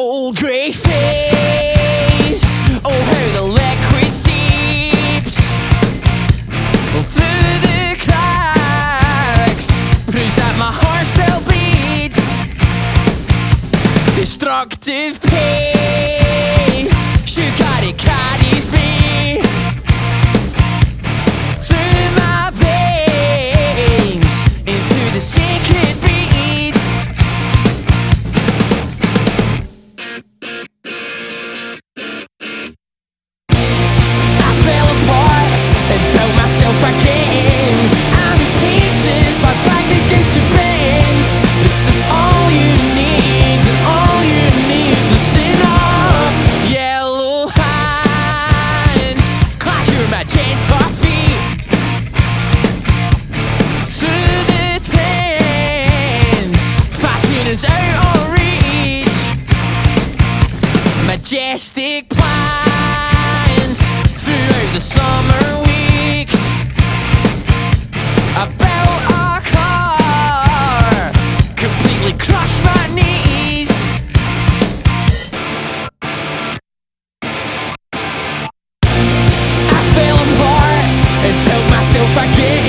old grey face. Oh, how the liquid seeps through the cracks. Proves that my heart still beats. Destructive pain. majestic pines throughout the summer weeks. I built a car, completely crushed my knees. I fell apart and built myself again.